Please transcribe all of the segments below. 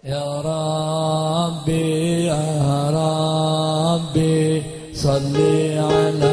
يا ربي يا ربي صلي على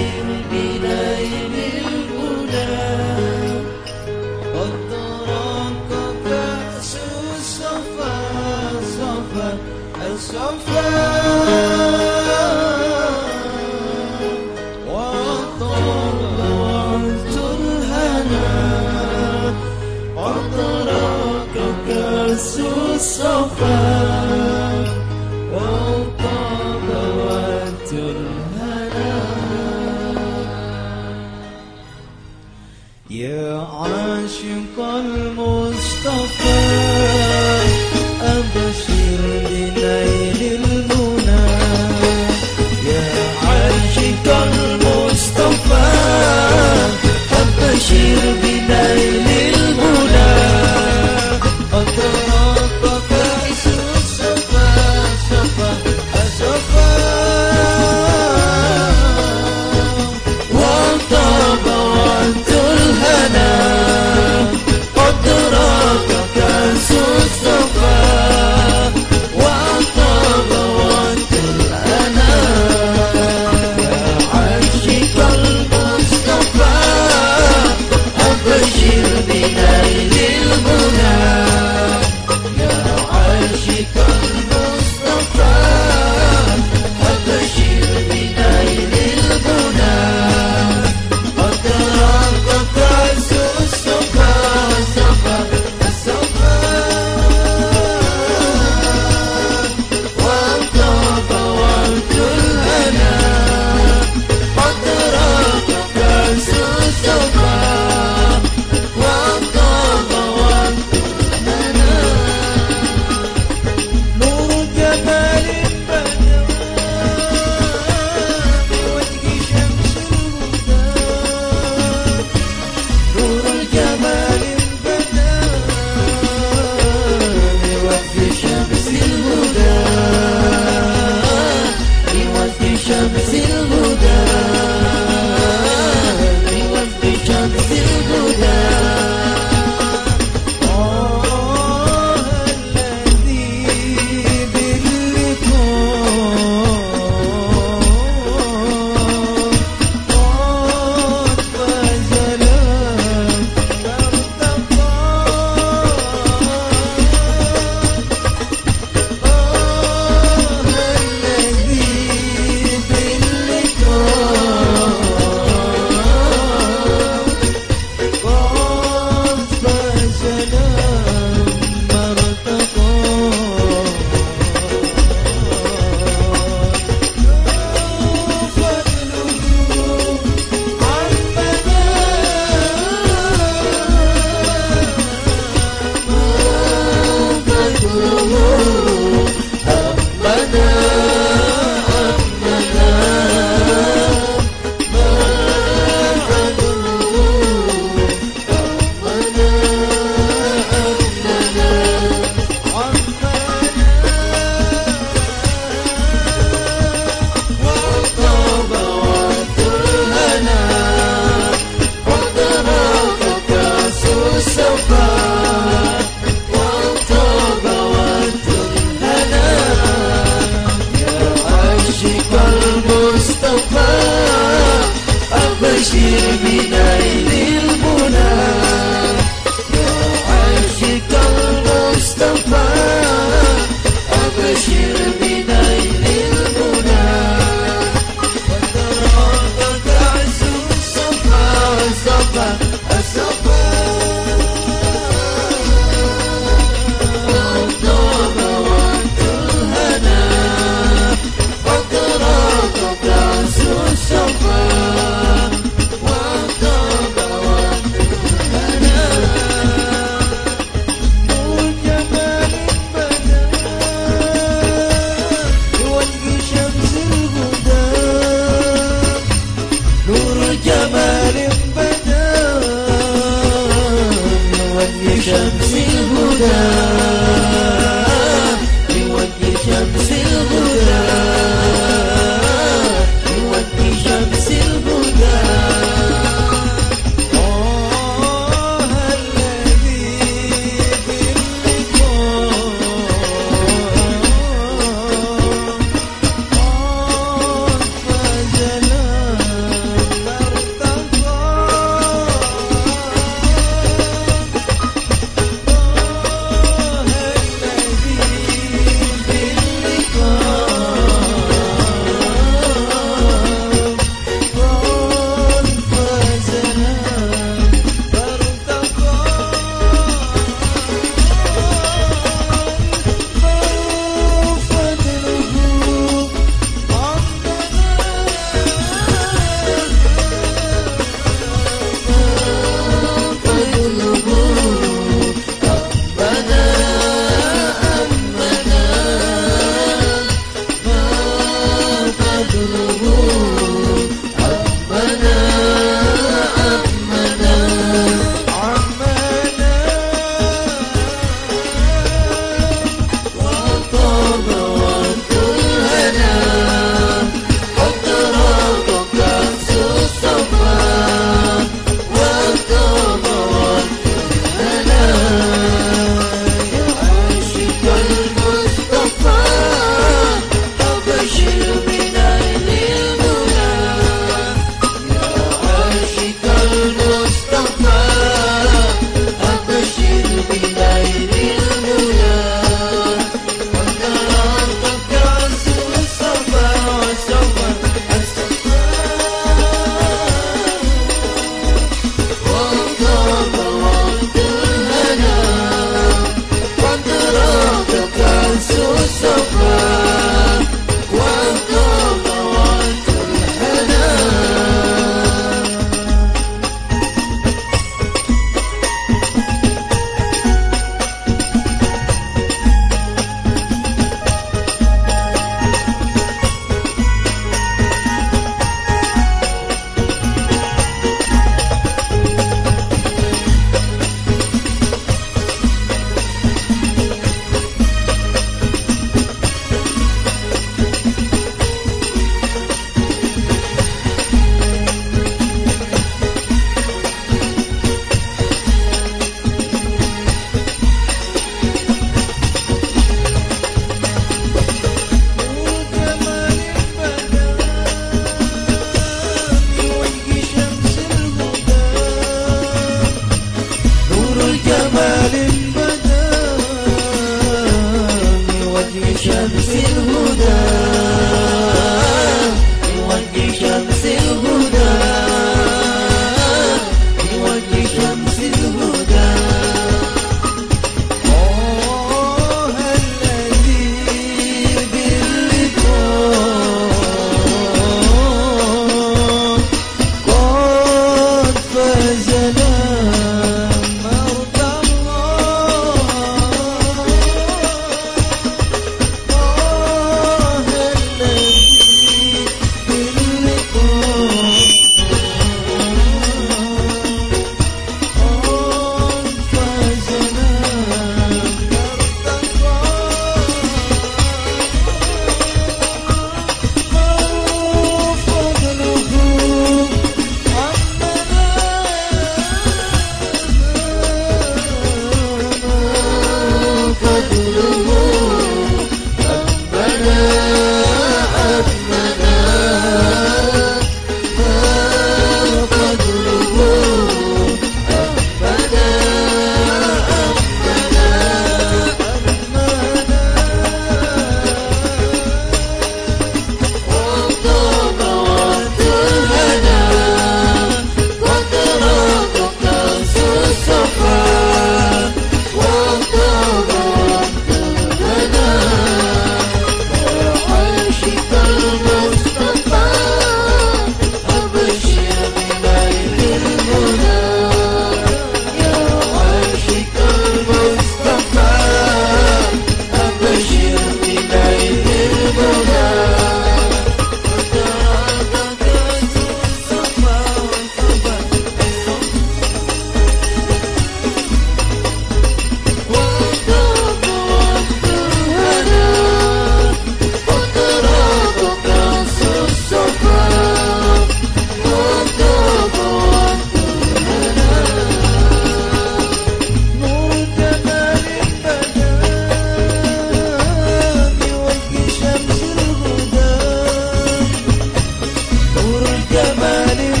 the money.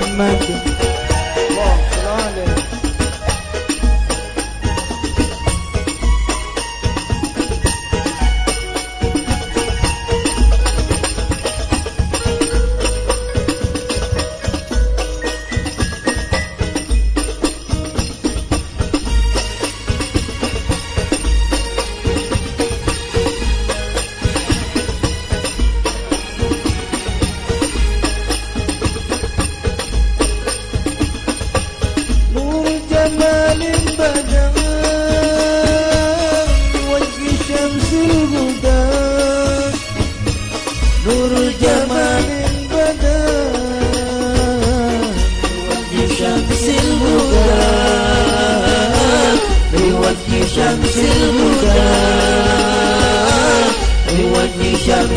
my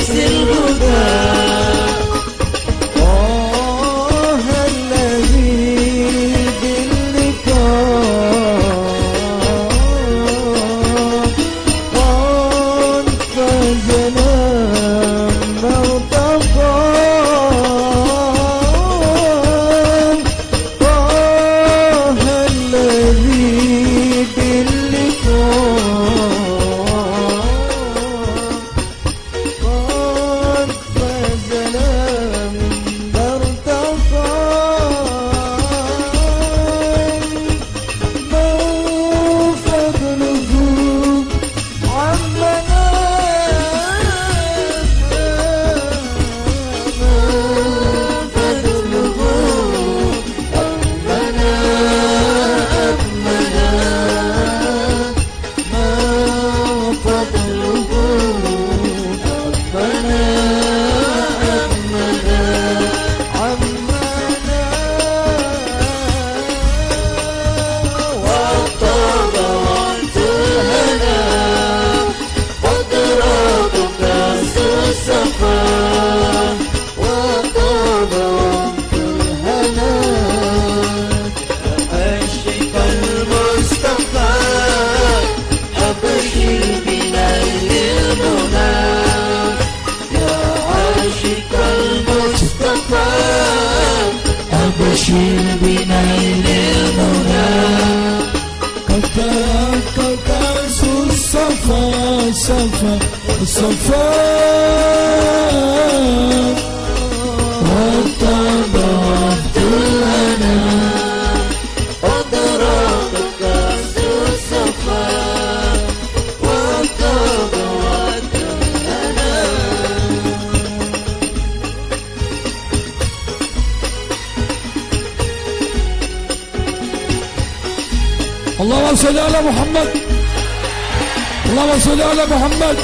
still good. الصفا الصفا وطبعت لنا أضربك الصفا وطبعت لنا اللهم صل على محمد. اللهم صل على محمد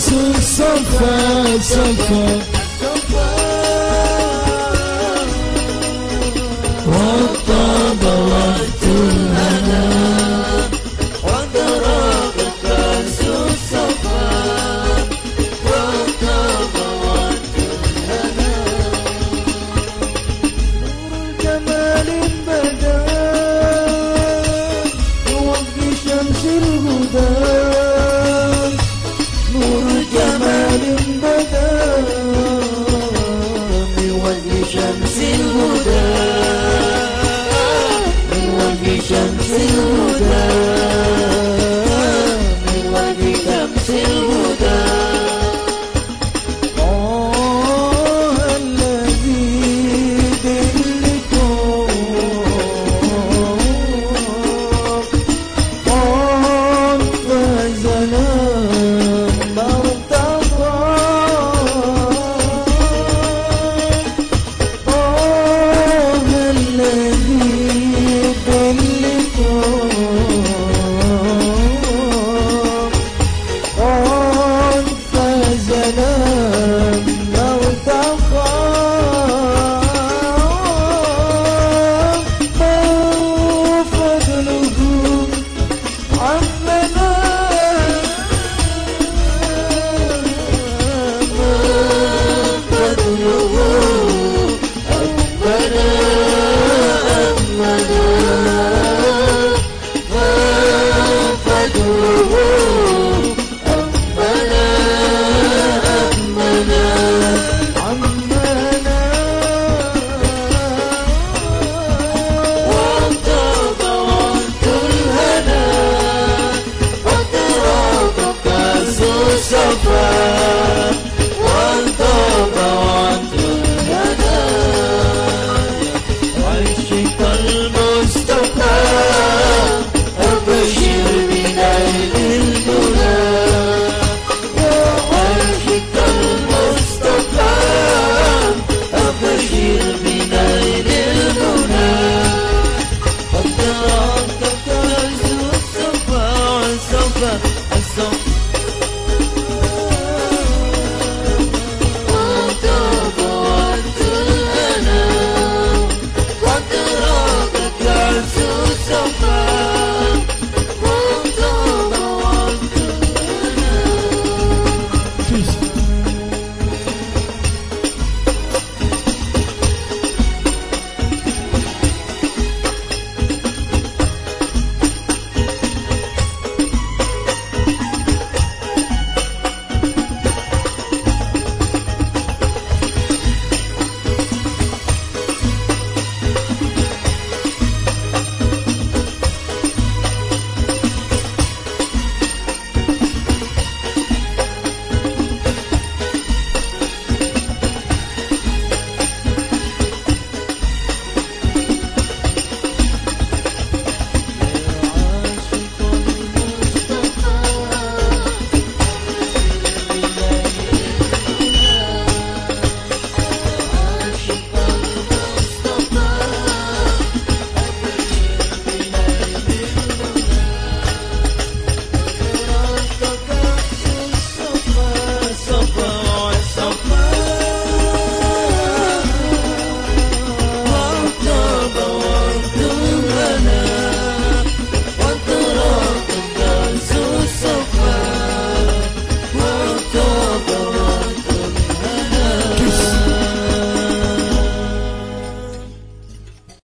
Some fun, some fun. so Oh,